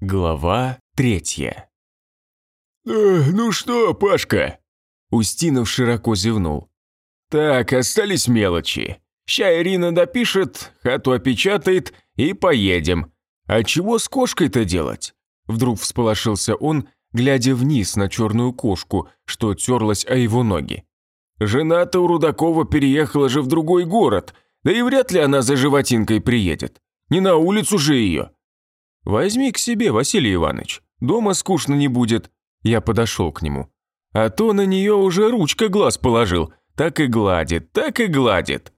Глава третья. «Э, «Ну что, Пашка?» Устинов широко зевнул. «Так, остались мелочи. Ща Ирина допишет, хату опечатает и поедем. А чего с кошкой-то делать?» Вдруг всполошился он, глядя вниз на черную кошку, что терлась о его ноги. «Жена-то у Рудакова переехала же в другой город, да и вряд ли она за животинкой приедет. Не на улицу же ее». «Возьми к себе, Василий Иванович, дома скучно не будет». Я подошел к нему. А то на нее уже ручка глаз положил, так и гладит, так и гладит.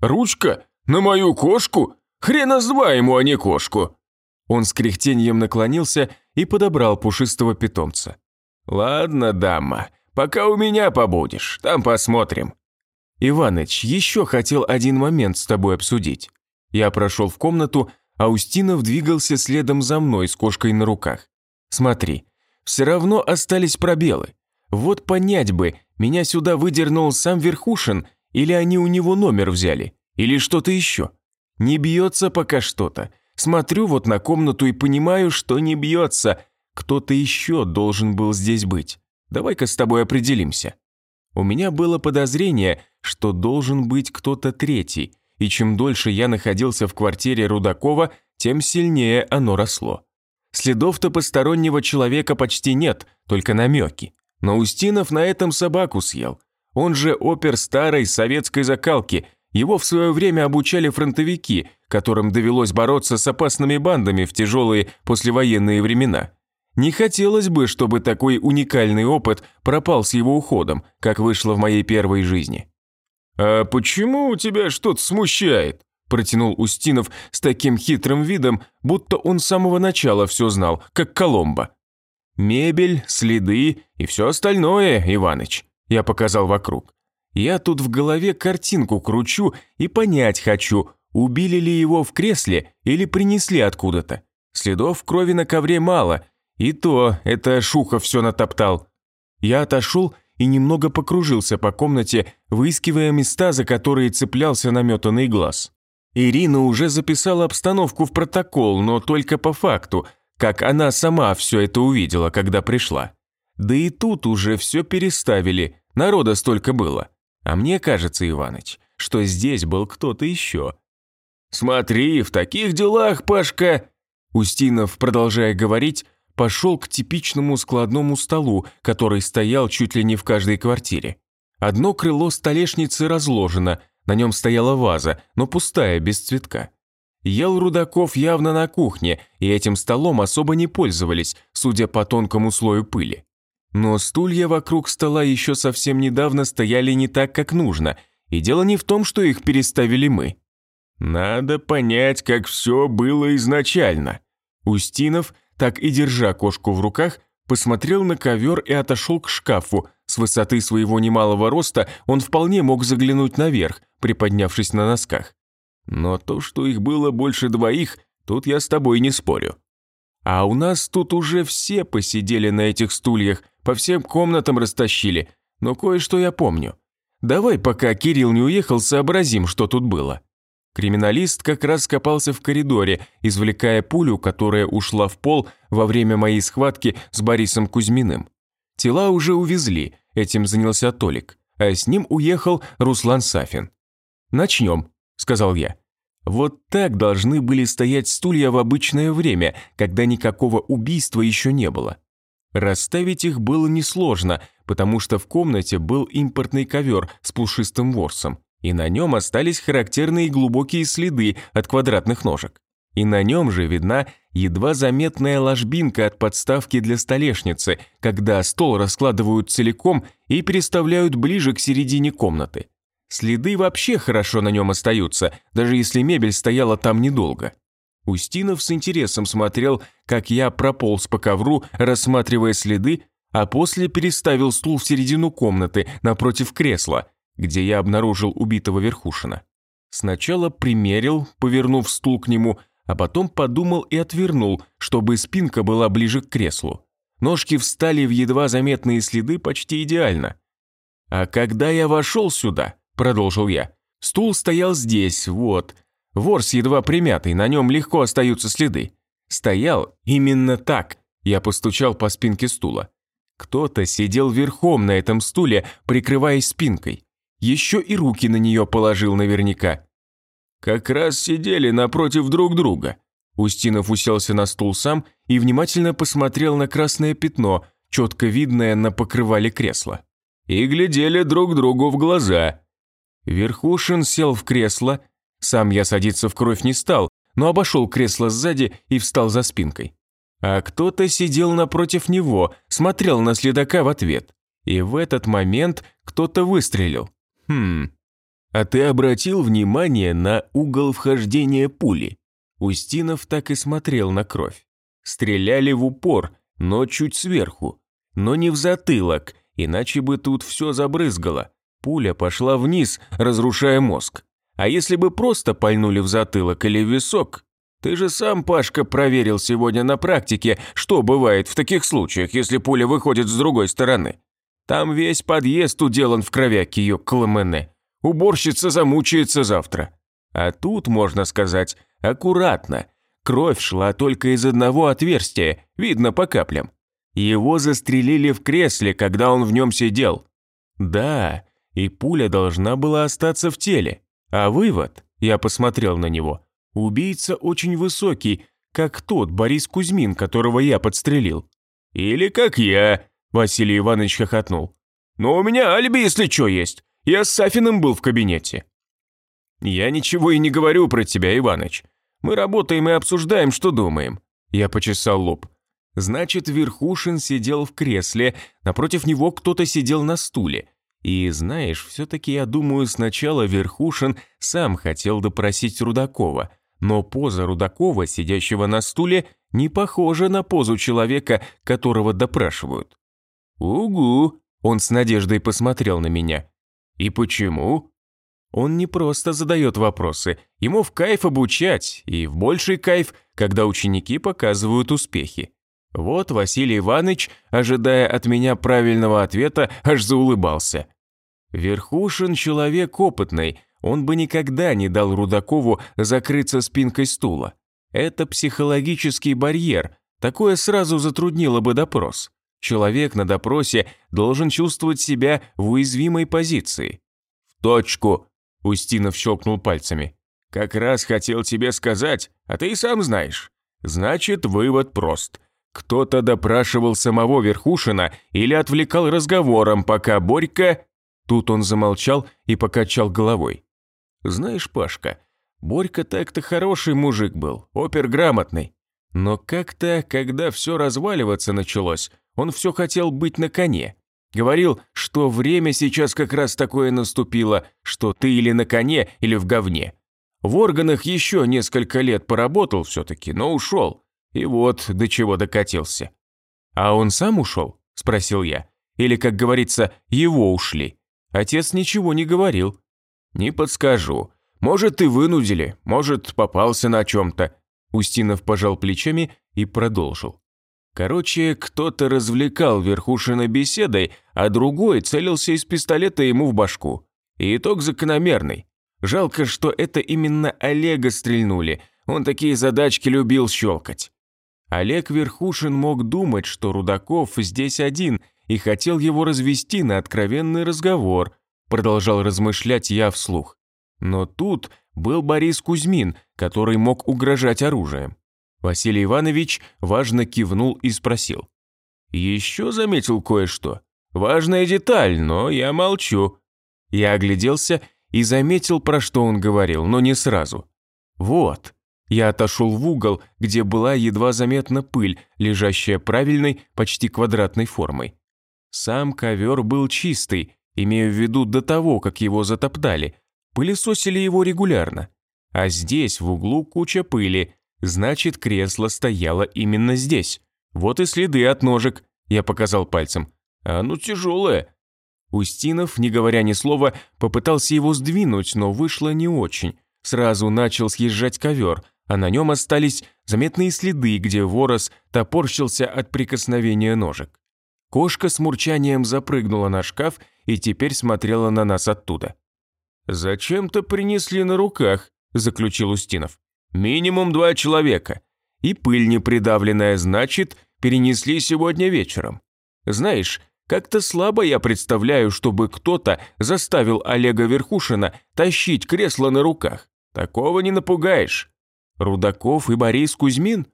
«Ручка? На мою кошку? Хрена с два ему, а не кошку!» Он с кряхтеньем наклонился и подобрал пушистого питомца. «Ладно, дама, пока у меня побудешь, там посмотрим». «Иваныч, еще хотел один момент с тобой обсудить». Я прошел в комнату, а Устинов двигался следом за мной с кошкой на руках. Смотри, все равно остались пробелы. Вот понять бы, меня сюда выдернул сам Верхушин, или они у него номер взяли, или что-то еще. Не бьется пока что-то. Смотрю вот на комнату и понимаю, что не бьется. Кто-то еще должен был здесь быть. Давай-ка с тобой определимся. У меня было подозрение, что должен быть кто-то третий, и чем дольше я находился в квартире Рудакова, тем сильнее оно росло. Следов-то постороннего человека почти нет, только намеки. Но Устинов на этом собаку съел. Он же опер старой советской закалки, его в свое время обучали фронтовики, которым довелось бороться с опасными бандами в тяжелые послевоенные времена. Не хотелось бы, чтобы такой уникальный опыт пропал с его уходом, как вышло в моей первой жизни. «А почему тебя что-то смущает?» – протянул Устинов с таким хитрым видом, будто он с самого начала все знал, как Коломбо. «Мебель, следы и все остальное, Иваныч», – я показал вокруг. «Я тут в голове картинку кручу и понять хочу, убили ли его в кресле или принесли откуда-то. Следов крови на ковре мало, и то это Шухов все натоптал». Я отошел и немного покружился по комнате, выискивая места, за которые цеплялся наметанный глаз. Ирина уже записала обстановку в протокол, но только по факту, как она сама все это увидела, когда пришла. Да и тут уже все переставили, народа столько было. А мне кажется, Иваныч, что здесь был кто-то еще. «Смотри, в таких делах, Пашка...» Устинов, продолжая говорить, пошел к типичному складному столу, который стоял чуть ли не в каждой квартире. Одно крыло столешницы разложено, на нем стояла ваза, но пустая, без цветка. Ел Рудаков явно на кухне, и этим столом особо не пользовались, судя по тонкому слою пыли. Но стулья вокруг стола еще совсем недавно стояли не так, как нужно, и дело не в том, что их переставили мы. Надо понять, как все было изначально. Устинов – так и держа кошку в руках, посмотрел на ковер и отошел к шкафу. С высоты своего немалого роста он вполне мог заглянуть наверх, приподнявшись на носках. Но то, что их было больше двоих, тут я с тобой не спорю. А у нас тут уже все посидели на этих стульях, по всем комнатам растащили, но кое-что я помню. Давай, пока Кирилл не уехал, сообразим, что тут было. Криминалист как раз копался в коридоре, извлекая пулю, которая ушла в пол во время моей схватки с Борисом Кузьминым. Тела уже увезли, этим занялся Толик, а с ним уехал Руслан Сафин. «Начнем», – сказал я. Вот так должны были стоять стулья в обычное время, когда никакого убийства еще не было. Расставить их было несложно, потому что в комнате был импортный ковер с пушистым ворсом и на нем остались характерные глубокие следы от квадратных ножек. И на нем же видна едва заметная ложбинка от подставки для столешницы, когда стол раскладывают целиком и переставляют ближе к середине комнаты. Следы вообще хорошо на нем остаются, даже если мебель стояла там недолго. Устинов с интересом смотрел, как я прополз по ковру, рассматривая следы, а после переставил стул в середину комнаты напротив кресла – где я обнаружил убитого Верхушина. Сначала примерил, повернув стул к нему, а потом подумал и отвернул, чтобы спинка была ближе к креслу. Ножки встали в едва заметные следы почти идеально. «А когда я вошел сюда», – продолжил я, – «стул стоял здесь, вот. Ворс едва примятый, на нем легко остаются следы. Стоял именно так. Я постучал по спинке стула. Кто-то сидел верхом на этом стуле, прикрываясь спинкой. Еще и руки на нее положил наверняка. Как раз сидели напротив друг друга. Устинов уселся на стул сам и внимательно посмотрел на красное пятно, четко видное на покрывале кресла. И глядели друг другу в глаза. Верхушин сел в кресло. Сам я садиться в кровь не стал, но обошел кресло сзади и встал за спинкой. А кто-то сидел напротив него, смотрел на следака в ответ. И в этот момент кто-то выстрелил. Хм. А ты обратил внимание на угол вхождения пули? Устинов так и смотрел на кровь. Стреляли в упор, но чуть сверху. Но не в затылок, иначе бы тут все забрызгало. Пуля пошла вниз, разрушая мозг. А если бы просто пальнули в затылок или в висок? Ты же сам, Пашка, проверил сегодня на практике, что бывает в таких случаях, если пуля выходит с другой стороны. Там весь подъезд уделан в кровяке ее кламене. Уборщица замучается завтра. А тут, можно сказать, аккуратно. Кровь шла только из одного отверстия, видно по каплям. Его застрелили в кресле, когда он в нем сидел. Да, и пуля должна была остаться в теле. А вывод, я посмотрел на него, убийца очень высокий, как тот Борис Кузьмин, которого я подстрелил. Или как я, Василий Иванович хохотнул. Но у меня алиби, если что, есть. Я с Сафиным был в кабинете. Я ничего и не говорю про тебя, Иваныч. Мы работаем и обсуждаем, что думаем. Я почесал лоб. Значит, Верхушин сидел в кресле, напротив него кто-то сидел на стуле. И знаешь, все-таки я думаю, сначала Верхушин сам хотел допросить Рудакова, но поза Рудакова, сидящего на стуле, не похожа на позу человека, которого допрашивают. «Угу», – он с надеждой посмотрел на меня. «И почему?» Он не просто задает вопросы, ему в кайф обучать, и в больший кайф, когда ученики показывают успехи. Вот Василий Иванович, ожидая от меня правильного ответа, аж заулыбался. Верхушин человек опытный, он бы никогда не дал Рудакову закрыться спинкой стула. Это психологический барьер, такое сразу затруднило бы допрос. Человек на допросе должен чувствовать себя в уязвимой позиции. «В точку!» – Устинов щелкнул пальцами. «Как раз хотел тебе сказать, а ты и сам знаешь. Значит, вывод прост. Кто-то допрашивал самого Верхушина или отвлекал разговором, пока Борька...» Тут он замолчал и покачал головой. «Знаешь, Пашка, Борька так-то хороший мужик был, оперграмотный. Но как-то, когда все разваливаться началось, он все хотел быть на коне. Говорил, что время сейчас как раз такое наступило, что ты или на коне, или в говне. В органах еще несколько лет поработал все-таки, но ушел. И вот до чего докатился. «А он сам ушел?» – спросил я. «Или, как говорится, его ушли?» Отец ничего не говорил. «Не подскажу. Может, ты вынудили, может, попался на чем-то». Устинов пожал плечами и продолжил. Короче, кто-то развлекал Верхушина беседой, а другой целился из пистолета ему в башку. И итог закономерный. Жалко, что это именно Олега стрельнули, он такие задачки любил щелкать. Олег Верхушин мог думать, что Рудаков здесь один и хотел его развести на откровенный разговор, продолжал размышлять я вслух. Но тут был Борис Кузьмин, который мог угрожать оружием. Василий Иванович важно кивнул и спросил. «Еще заметил кое-что. Важная деталь, но я молчу». Я огляделся и заметил, про что он говорил, но не сразу. «Вот, я отошел в угол, где была едва заметна пыль, лежащая правильной, почти квадратной формой. Сам ковер был чистый, имею в виду до того, как его затоптали. Пылесосили его регулярно. А здесь, в углу, куча пыли, значит, кресло стояло именно здесь. Вот и следы от ножек, я показал пальцем. А ну тяжелое. Устинов, не говоря ни слова, попытался его сдвинуть, но вышло не очень. Сразу начал съезжать ковер – а на нем остались заметные следы, где ворос топорщился от прикосновения ножек. Кошка с мурчанием запрыгнула на шкаф и теперь смотрела на нас оттуда. «Зачем-то принесли на руках», – заключил Устинов. «Минимум два человека. И пыль непридавленная, значит, перенесли сегодня вечером. Знаешь, как-то слабо я представляю, чтобы кто-то заставил Олега Верхушина тащить кресло на руках. Такого не напугаешь. Рудаков и Борис Кузьмин?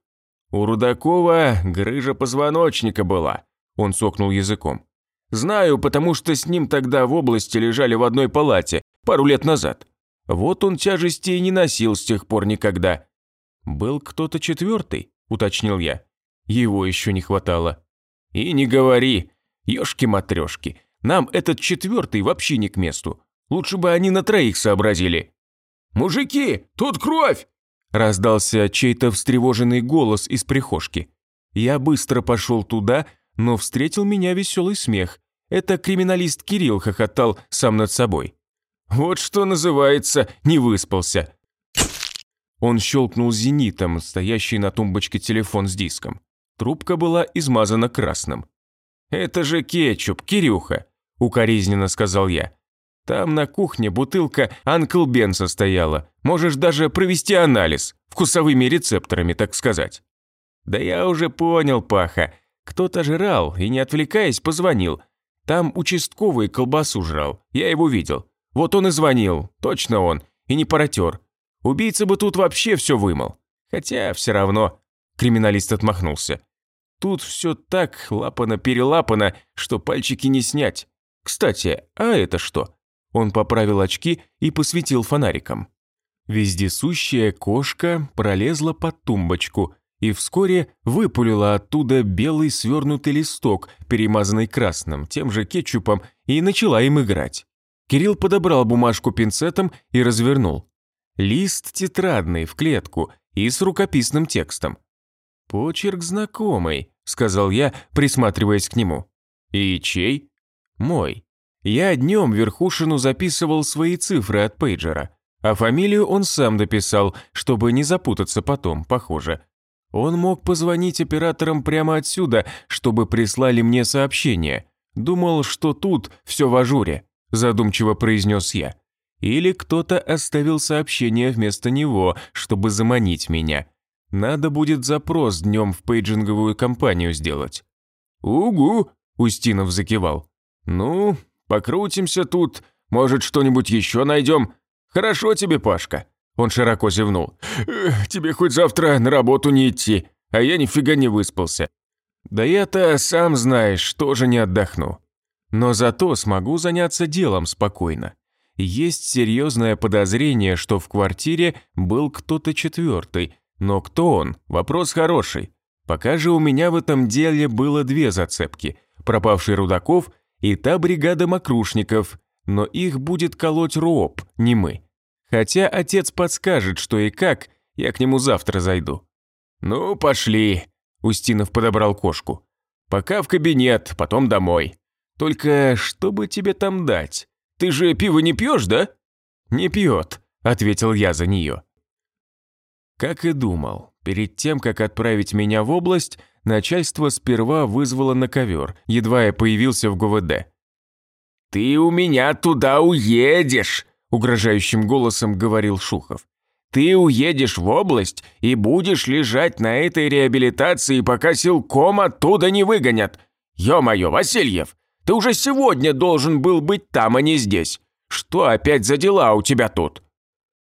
У Рудакова грыжа позвоночника была, он сокнул языком. Знаю, потому что с ним тогда в области лежали в одной палате, пару лет назад. Вот он тяжести и не носил с тех пор никогда. Был кто-то четвертый, уточнил я. Его еще не хватало. И не говори, Ёшки-матрёшки, нам этот четвертый вообще не к месту. Лучше бы они на троих сообразили. «Мужики, тут кровь!» Раздался чей-то встревоженный голос из прихожки. Я быстро пошел туда, но встретил меня веселый смех. Это криминалист Кирилл хохотал сам над собой. «Вот что называется, не выспался!» Он щелкнул зенитом, стоящий на тумбочке телефон с диском. Трубка была измазана красным. «Это же кетчуп, Кирюха», – укоризненно сказал я. «Там на кухне бутылка Анкл Бенса стояла. Можешь даже провести анализ, вкусовыми рецепторами, так сказать». «Да я уже понял, Паха. Кто-то жрал и, не отвлекаясь, позвонил. Там участковый колбасу жрал, я его видел. Вот он и звонил, точно он, и не паратер. Убийца бы тут вообще все вымыл. Хотя все равно...» Криминалист отмахнулся. Тут все так лапано-перелапано, что пальчики не снять. Кстати, а это что? Он поправил очки и посветил фонариком. Вездесущая кошка пролезла под тумбочку и вскоре выпулила оттуда белый свернутый листок, перемазанный красным, тем же кетчупом, и начала им играть. Кирилл подобрал бумажку пинцетом и развернул. Лист тетрадный, в клетку, и с рукописным текстом. Почерк знакомый, – сказал я, присматриваясь к нему. «И чей?» «Мой. Я днем Верхушину записывал свои цифры от пейджера, а фамилию он сам дописал, чтобы не запутаться потом, похоже. Он мог позвонить операторам прямо отсюда, чтобы прислали мне сообщение. Думал, что тут все в ажуре», – задумчиво произнес я. «Или кто-то оставил сообщение вместо него, чтобы заманить меня. Надо будет запрос днем в пейджинговую компанию сделать». «Угу», – Устинов закивал. «Ну, покрутимся тут, может, что-нибудь еще найдем. Хорошо тебе, Пашка». Он широко зевнул. «Тебе хоть завтра на работу не идти, а я нифига не выспался. Да я-то, сам знаешь, тоже не отдохну. Но зато смогу заняться делом спокойно. Есть серьезное подозрение, что в квартире был кто-то четвертый, но кто он? Вопрос хороший. Пока же у меня в этом деле было две зацепки. Пропавший Рудаков и та бригада мокрушников, но их будет колоть Роб, не мы. Хотя отец подскажет, что и как, я к нему завтра зайду. «Ну, пошли», – Устинов подобрал кошку. «Пока в кабинет, потом домой. Только что бы тебе там дать? Ты же пиво не пьешь, да?» «Не пьет», – ответил я за нее. Как и думал, перед тем, как отправить меня в область, начальство сперва вызвало на ковер, едва я появился в ГВД. «Ты у меня туда уедешь!» – угрожающим голосом говорил Шухов. «Ты уедешь в область и будешь лежать на этой реабилитации, пока силком оттуда не выгонят. Ё-моё, Васильев, ты уже сегодня должен был быть там, а не здесь. Что опять за дела у тебя тут?»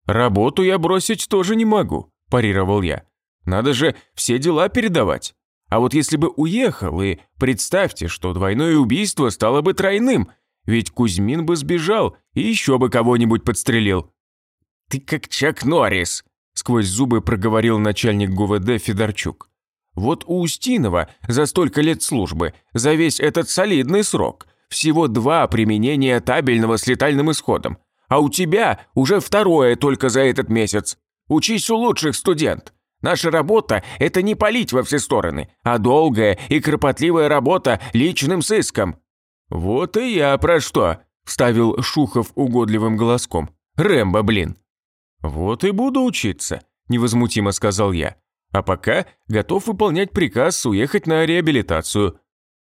«Работу я бросить тоже не могу парировал я. «Надо же все дела передавать. А вот если бы уехал, и представьте, что двойное убийство стало бы тройным, ведь Кузьмин бы сбежал и еще бы кого-нибудь подстрелил». «Ты как Чак Норрис», – сквозь зубы проговорил начальник ГУВД Федорчук. «Вот у Устинова за столько лет службы, за весь этот солидный срок, всего два применения табельного с летальным исходом, а у тебя уже второе только за этот месяц. Учись у лучших, студент. Наша работа – это не палить во все стороны, а долгая и кропотливая работа личным сыском». «Вот и я про что», – вставил Шухов угодливым голоском. «Рэмбо, блин». «Вот и буду учиться», – невозмутимо сказал я. «А пока готов выполнять приказ уехать на реабилитацию».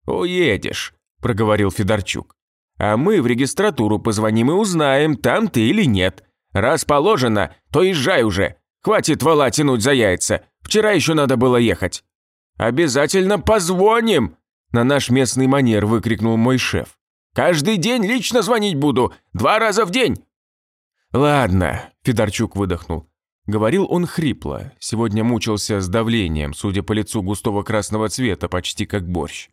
«Уедешь», – проговорил Федорчук. «А мы в регистратуру позвоним и узнаем, там ты или нет. Раз положено, то езжай уже. Хватит вала тянуть за яйца. Вчера еще надо было ехать». «Обязательно позвоним!» На наш местный манер выкрикнул мой шеф. «Каждый день лично звонить буду. Два раза в день!» «Ладно», – Федорчук выдохнул. Говорил он хрипло, сегодня мучился с давлением, судя по лицу густого красного цвета, почти как борщ.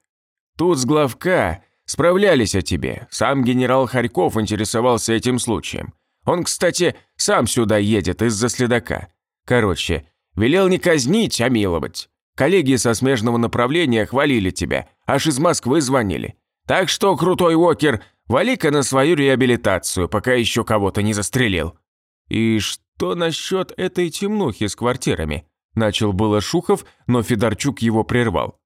«Тут с главка справлялись о тебе. Сам генерал Харьков интересовался этим случаем. Он, кстати, сам сюда едет из-за следака. Короче, велел не казнить, а миловать. Коллеги со смежного направления хвалили тебя, аж из Москвы звонили. Так что, крутой Уокер, вали-ка на свою реабилитацию, пока еще кого-то не застрелил». «И что насчет этой темнухи с квартирами?» Начал было Шухов, но Федорчук его прервал.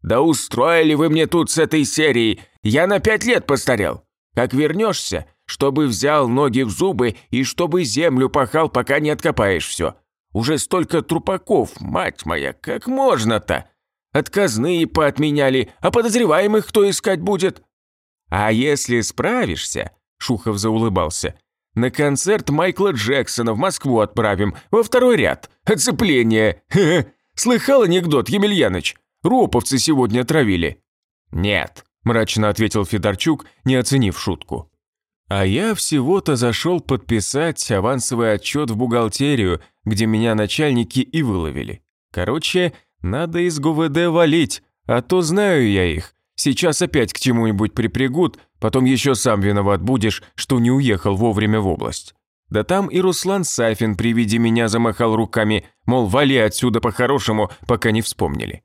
«Да устроили вы мне тут с этой серией! Я на пять лет постарел! Как вернешься, чтобы взял ноги в зубы и чтобы землю пахал, пока не откопаешь все. Уже столько трупаков, мать моя, как можно-то? Отказные поотменяли, а подозреваемых кто искать будет? А если справишься, Шухов заулыбался, на концерт Майкла Джексона в Москву отправим, во второй ряд. Оцепление. Слыхал анекдот, Емельяныч? Роповцы сегодня отравили. Нет, мрачно ответил Федорчук, не оценив шутку. А я всего-то зашел подписать авансовый отчет в бухгалтерию, где меня начальники и выловили. Короче, надо из ГУВД валить, а то знаю я их. Сейчас опять к чему-нибудь припрягут, потом еще сам виноват будешь, что не уехал вовремя в область. Да там и Руслан Сафин при виде меня замахал руками, мол, вали отсюда по-хорошему, пока не вспомнили.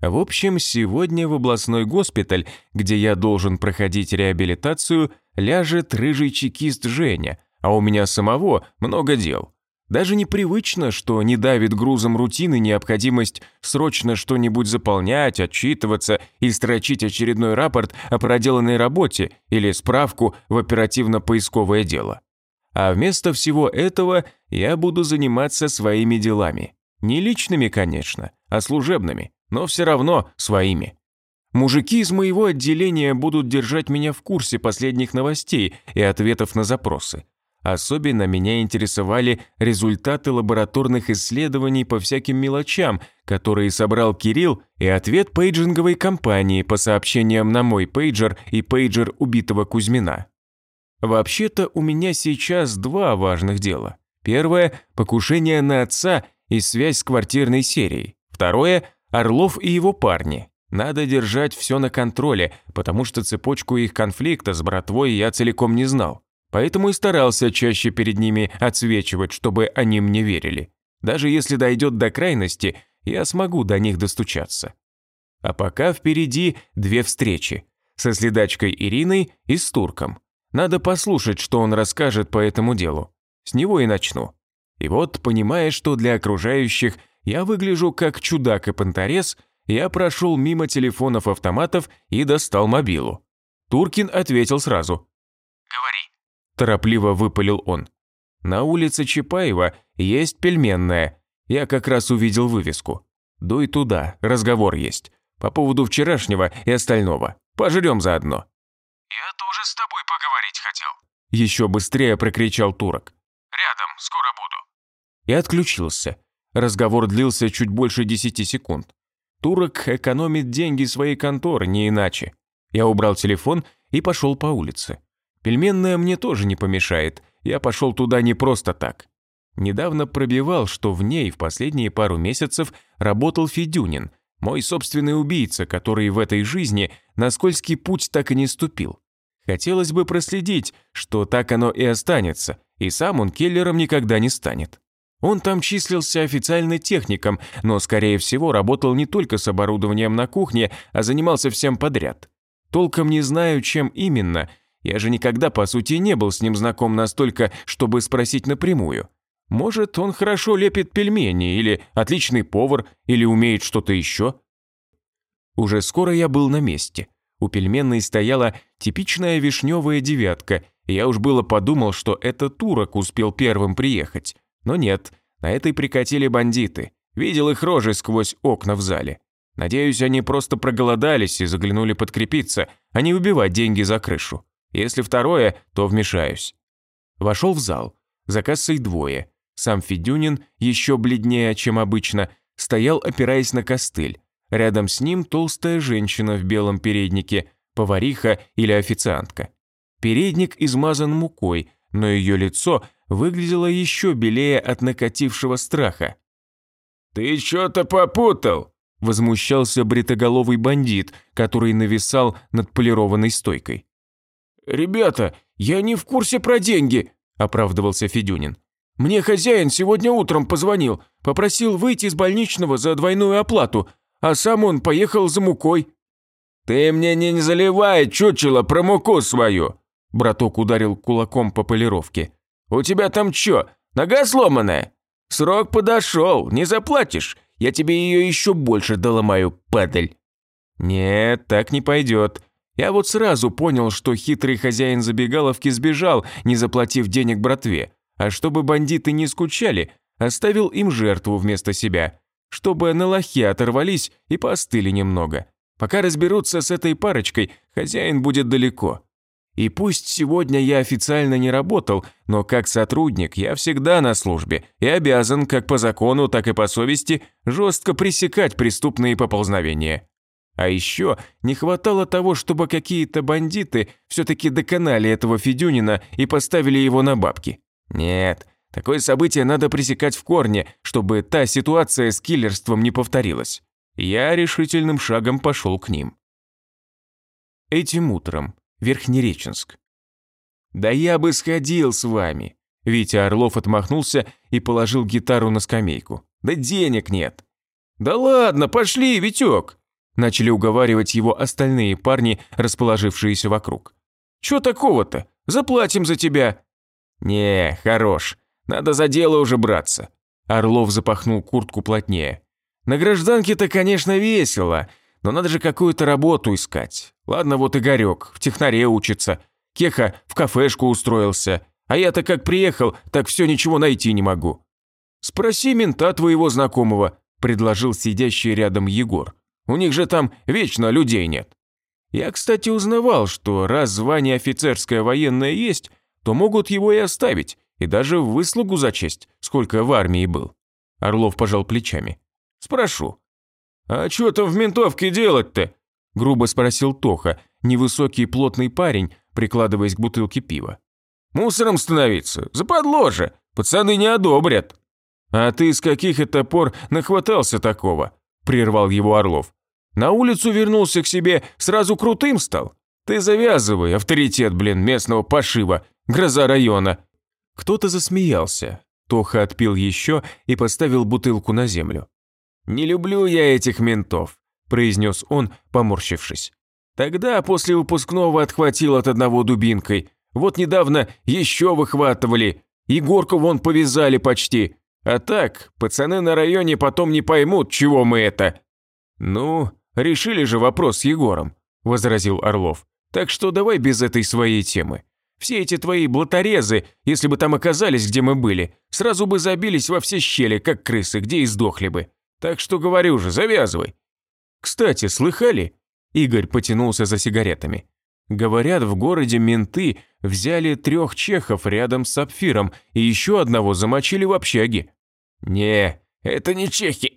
В общем, сегодня в областной госпиталь, где я должен проходить реабилитацию, ляжет рыжий чекист Женя, а у меня самого много дел. Даже непривычно, что не давит грузом рутины необходимость срочно что-нибудь заполнять, отчитываться и строчить очередной рапорт о проделанной работе или справку в оперативно-поисковое дело. А вместо всего этого я буду заниматься своими делами. Не личными, конечно, а служебными но все равно своими. Мужики из моего отделения будут держать меня в курсе последних новостей и ответов на запросы. Особенно меня интересовали результаты лабораторных исследований по всяким мелочам, которые собрал Кирилл, и ответ пейджинговой компании по сообщениям на мой пейджер и пейджер убитого Кузьмина. Вообще-то у меня сейчас два важных дела. Первое – покушение на отца и связь с квартирной серией. Второе – Орлов и его парни. Надо держать все на контроле, потому что цепочку их конфликта с братвой я целиком не знал. Поэтому и старался чаще перед ними отсвечивать, чтобы они мне верили. Даже если дойдет до крайности, я смогу до них достучаться. А пока впереди две встречи. Со следачкой Ириной и с турком. Надо послушать, что он расскажет по этому делу. С него и начну. И вот, понимая, что для окружающих я выгляжу как чудак и понторез, я прошел мимо телефонов-автоматов и достал мобилу. Туркин ответил сразу. «Говори», – торопливо выпалил он. «На улице Чапаева есть пельменная. Я как раз увидел вывеску. Дуй туда, разговор есть. По поводу вчерашнего и остального. Пожрем заодно». «Я тоже с тобой поговорить хотел», – еще быстрее прокричал турок. «Рядом, скоро буду». И отключился. Разговор длился чуть больше десяти секунд. Турок экономит деньги своей конторы, не иначе. Я убрал телефон и пошел по улице. Пельменная мне тоже не помешает, я пошел туда не просто так. Недавно пробивал, что в ней в последние пару месяцев работал Федюнин, мой собственный убийца, который в этой жизни на скользкий путь так и не ступил. Хотелось бы проследить, что так оно и останется, и сам он киллером никогда не станет. Он там числился официально техником, но, скорее всего, работал не только с оборудованием на кухне, а занимался всем подряд. Толком не знаю, чем именно. Я же никогда, по сути, не был с ним знаком настолько, чтобы спросить напрямую. Может, он хорошо лепит пельмени, или отличный повар, или умеет что-то еще? Уже скоро я был на месте. У пельменной стояла типичная вишневая девятка, и я уж было подумал, что это турок успел первым приехать. Но нет, на этой прикатили бандиты. Видел их рожи сквозь окна в зале. Надеюсь, они просто проголодались и заглянули подкрепиться, а не убивать деньги за крышу. Если второе, то вмешаюсь. Вошел в зал. За кассой двое. Сам Федюнин, еще бледнее, чем обычно, стоял, опираясь на костыль. Рядом с ним толстая женщина в белом переднике, повариха или официантка. Передник измазан мукой, но ее лицо выглядело еще белее от накатившего страха. «Ты что-то попутал!» – возмущался бритоголовый бандит, который нависал над полированной стойкой. «Ребята, я не в курсе про деньги», – оправдывался Федюнин. «Мне хозяин сегодня утром позвонил, попросил выйти из больничного за двойную оплату, а сам он поехал за мукой». «Ты мне не заливай, чучело, про муку свою!» Браток ударил кулаком по полировке. «У тебя там чё, нога сломанная? Срок подошел, не заплатишь, я тебе ее еще больше доломаю, падаль». «Нет, так не пойдет. Я вот сразу понял, что хитрый хозяин забегаловки сбежал, не заплатив денег братве, а чтобы бандиты не скучали, оставил им жертву вместо себя, чтобы на лохе оторвались и поостыли немного. Пока разберутся с этой парочкой, хозяин будет далеко. И пусть сегодня я официально не работал, но как сотрудник я всегда на службе и обязан как по закону, так и по совести жестко пресекать преступные поползновения. А еще не хватало того, чтобы какие-то бандиты все-таки доконали этого Федюнина и поставили его на бабки. Нет, такое событие надо пресекать в корне, чтобы та ситуация с киллерством не повторилась. Я решительным шагом пошел к ним. Этим утром Верхнереченск. «Да я бы сходил с вами!» Витя Орлов отмахнулся и положил гитару на скамейку. «Да денег нет!» «Да ладно, пошли, Витек!» Начали уговаривать его остальные парни, расположившиеся вокруг. «Чё такого-то? Заплатим за тебя!» «Не, хорош. Надо за дело уже браться». Орлов запахнул куртку плотнее. «На гражданке-то, конечно, весело, но надо же какую-то работу искать. Ладно, вот Игорек, в технаре учится. Кеха в кафешку устроился. А я-то как приехал, так все ничего найти не могу. Спроси мента твоего знакомого, предложил сидящий рядом Егор. У них же там вечно людей нет. Я, кстати, узнавал, что раз звание офицерское военное есть, то могут его и оставить, и даже в выслугу зачесть, сколько в армии был. Орлов пожал плечами. Спрошу. «А что там в ментовке делать-то?» – грубо спросил Тоха, невысокий плотный парень, прикладываясь к бутылке пива. «Мусором становиться? Западло же! Пацаны не одобрят!» «А ты с каких это пор нахватался такого?» – прервал его Орлов. «На улицу вернулся к себе, сразу крутым стал? Ты завязывай, авторитет, блин, местного пошива, гроза района!» Кто-то засмеялся. Тоха отпил еще и поставил бутылку на землю. «Не люблю я этих ментов», – произнес он, поморщившись. «Тогда после выпускного отхватил от одного дубинкой. Вот недавно еще выхватывали. Егорку вон повязали почти. А так, пацаны на районе потом не поймут, чего мы это». «Ну, решили же вопрос с Егором», – возразил Орлов. «Так что давай без этой своей темы. Все эти твои блоторезы, если бы там оказались, где мы были, сразу бы забились во все щели, как крысы, где и сдохли бы. Так что говорю же, завязывай. Кстати, слыхали? Игорь потянулся за сигаретами. Говорят, в городе менты взяли трех чехов рядом с сапфиром и еще одного замочили в общаге. Не, это не чехи.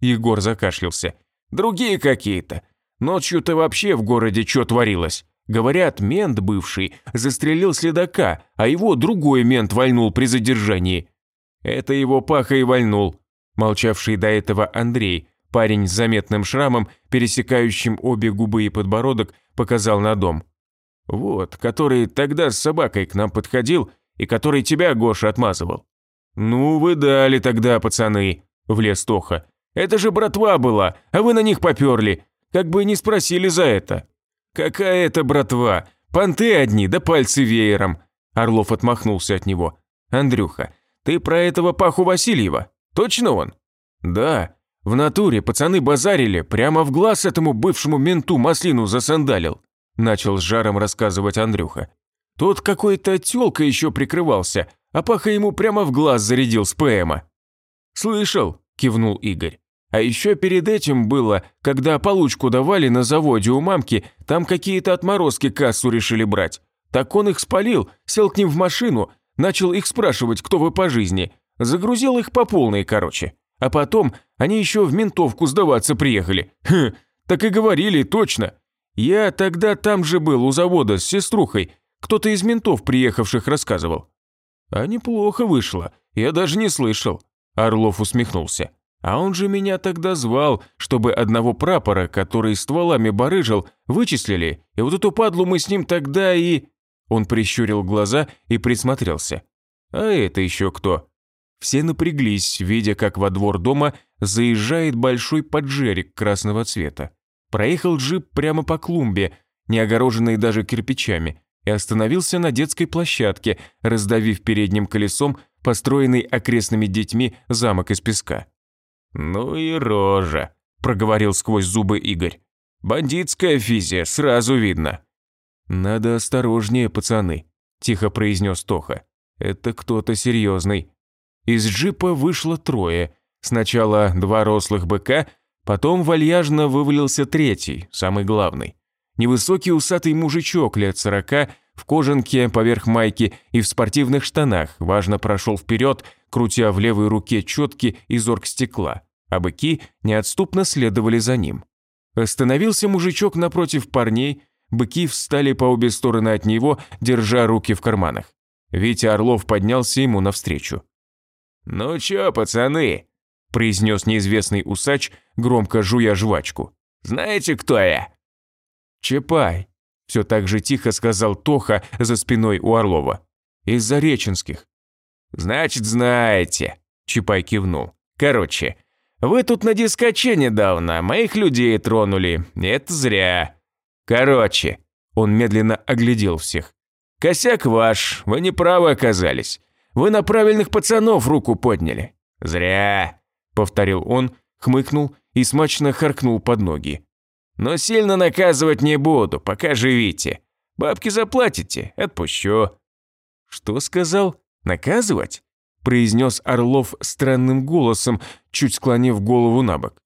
Егор закашлялся. Другие какие-то. Ночью-то вообще в городе что творилось? Говорят, мент бывший застрелил следака, а его другой мент вальнул при задержании. Это его паха и вальнул. Молчавший до этого Андрей, парень с заметным шрамом, пересекающим обе губы и подбородок, показал на дом. «Вот, который тогда с собакой к нам подходил и который тебя, Гоша, отмазывал». «Ну, вы дали тогда, пацаны», – влез Тоха. «Это же братва была, а вы на них поперли, как бы не спросили за это». «Какая это братва? Понты одни, да пальцы веером». Орлов отмахнулся от него. «Андрюха, ты про этого Паху Васильева?» Точно он? Да. В натуре пацаны базарили, прямо в глаз этому бывшему менту маслину засандалил. Начал с жаром рассказывать Андрюха. Тот какой-то тёлка еще прикрывался, а Паха ему прямо в глаз зарядил с ПМа. «Слышал», – кивнул Игорь. «А еще перед этим было, когда получку давали на заводе у мамки, там какие-то отморозки кассу решили брать. Так он их спалил, сел к ним в машину, начал их спрашивать, кто вы по жизни, Загрузил их по полной, короче. А потом они еще в ментовку сдаваться приехали. Хм, так и говорили, точно. Я тогда там же был, у завода, с сеструхой. Кто-то из ментов, приехавших, рассказывал. А неплохо вышло, я даже не слышал. Орлов усмехнулся. А он же меня тогда звал, чтобы одного прапора, который стволами барыжил, вычислили, и вот эту падлу мы с ним тогда и...» Он прищурил глаза и присмотрелся. «А это еще кто?» Все напряглись, видя, как во двор дома заезжает большой поджерик красного цвета. Проехал джип прямо по клумбе, не огороженной даже кирпичами, и остановился на детской площадке, раздавив передним колесом построенный окрестными детьми замок из песка. «Ну и рожа», – проговорил сквозь зубы Игорь. «Бандитская физия, сразу видно». «Надо осторожнее, пацаны», – тихо произнес Тоха. «Это кто-то серьезный». Из джипа вышло трое. Сначала два рослых быка, потом вальяжно вывалился третий, самый главный. Невысокий усатый мужичок лет сорока, в кожанке поверх майки и в спортивных штанах, важно прошел вперед, крутя в левой руке четки из оргстекла, а быки неотступно следовали за ним. Остановился мужичок напротив парней, быки встали по обе стороны от него, держа руки в карманах. Витя Орлов поднялся ему навстречу. «Ну чё, пацаны?» – произнес неизвестный усач, громко жуя жвачку. «Знаете, кто я?» «Чапай», – все так же тихо сказал Тоха за спиной у Орлова. «Из Зареченских». «Значит, знаете», – Чапай кивнул. «Короче, вы тут на дискоче недавно моих людей тронули. Это зря. Короче», – он медленно оглядел всех. «Косяк ваш, вы неправы оказались. Вы на правильных пацанов руку подняли. Зря, повторил он, хмыкнул и смачно харкнул под ноги. Но сильно наказывать не буду, пока живите. Бабки заплатите, отпущу. Что сказал? Наказывать? произнес Орлов странным голосом, чуть склонив голову на бок.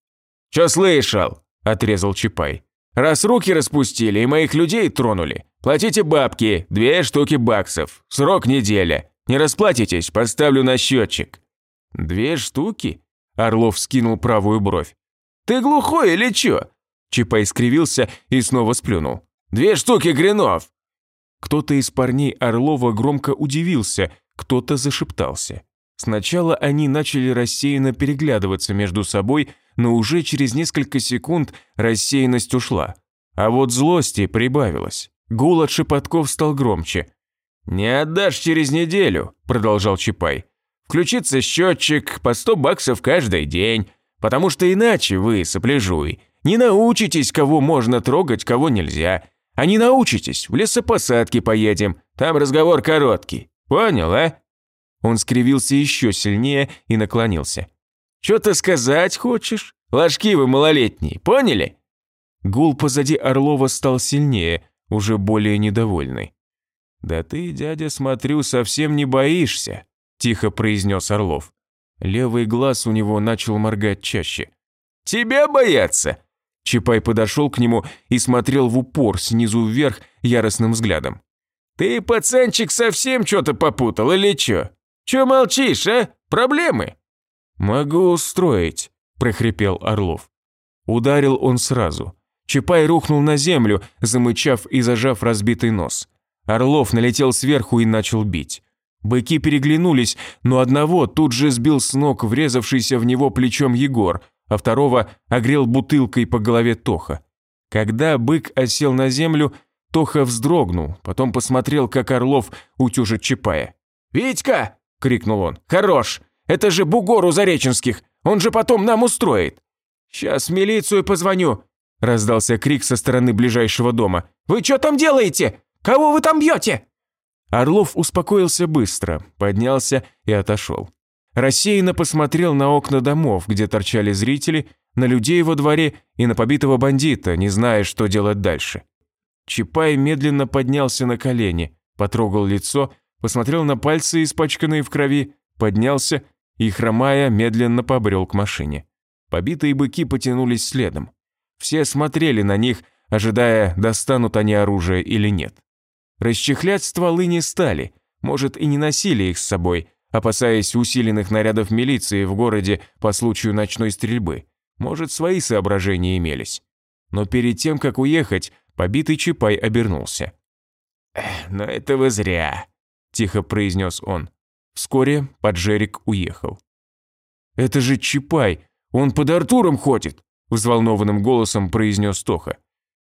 «Чё слышал?» – отрезал Чапай. «Раз руки распустили и моих людей тронули, платите бабки, две штуки баксов, срок неделя. Не расплатитесь, поставлю на счетчик». «Две штуки?» Орлов скинул правую бровь. «Ты глухой или чё?» Чапай скривился и снова сплюнул. «Две штуки гринов!» Кто-то из парней Орлова громко удивился, кто-то зашептался. Сначала они начали рассеянно переглядываться между собой, но уже через несколько секунд рассеянность ушла. А вот злости прибавилось. Гул от шепотков стал громче. «Не отдашь через неделю», – продолжал Чапай. «Включится счетчик по 100 баксов каждый день, потому что иначе вы, сопляжуй, не научитесь, кого можно трогать, кого нельзя. А не научитесь, в лесопосадки поедем, там разговор короткий. Понял, а?» Он скривился еще сильнее и наклонился. «Что-то сказать хочешь? Ложки вы малолетние, поняли?» Гул позади Орлова стал сильнее, уже более недовольный. «Да ты, дядя, смотрю, совсем не боишься», – тихо произнес Орлов. Левый глаз у него начал моргать чаще. «Тебя бояться?» Чапай подошел к нему и смотрел в упор снизу вверх яростным взглядом. «Ты, пацанчик, совсем что-то попутал или чё? Чё молчишь, а? Проблемы?» «Могу устроить», – прохрипел Орлов. Ударил он сразу. Чапай рухнул на землю, замычав и зажав разбитый нос. Орлов налетел сверху и начал бить. Быки переглянулись, но одного тут же сбил с ног врезавшийся в него плечом Егор, а второго огрел бутылкой по голове Тоха. Когда бык осел на землю, Тоха вздрогнул, потом посмотрел, как Орлов утюжит Чапая. «Витька!» – крикнул он. «Хорош! Это же бугор у Зареченских! Он же потом нам устроит!» «Сейчас милицию позвоню!» – раздался крик со стороны ближайшего дома. «Вы что там делаете? Кого вы там бьете?» Орлов успокоился быстро, поднялся и отошел. Рассеянно посмотрел на окна домов, где торчали зрители, на людей во дворе и на побитого бандита, не зная, что делать дальше. Чапай медленно поднялся на колени, потрогал лицо, посмотрел на пальцы, испачканные в крови, поднялся и, хромая, медленно побрел к машине. Побитые быки потянулись следом. Все смотрели на них, ожидая, достанут они оружие или нет. Расчехлять стволы не стали, может и не носили их с собой, опасаясь усиленных нарядов милиции в городе по случаю ночной стрельбы. Может, свои соображения имелись. Но перед тем, как уехать, побитый Чапай обернулся. «Но это вы зря», – тихо произнес он. Вскоре Поджерик уехал. «Это же Чапай, он под Артуром ходит», – взволнованным голосом произнес Тоха.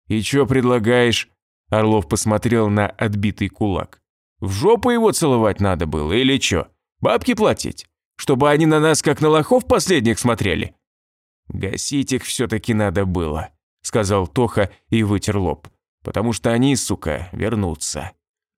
«И чё предлагаешь?» Орлов посмотрел на отбитый кулак. «В жопу его целовать надо было или чё? Бабки платить? Чтобы они на нас как на лохов последних смотрели?» «Гасить их все-таки надо было», – сказал Тоха и вытер лоб. «Потому что они, сука, вернутся».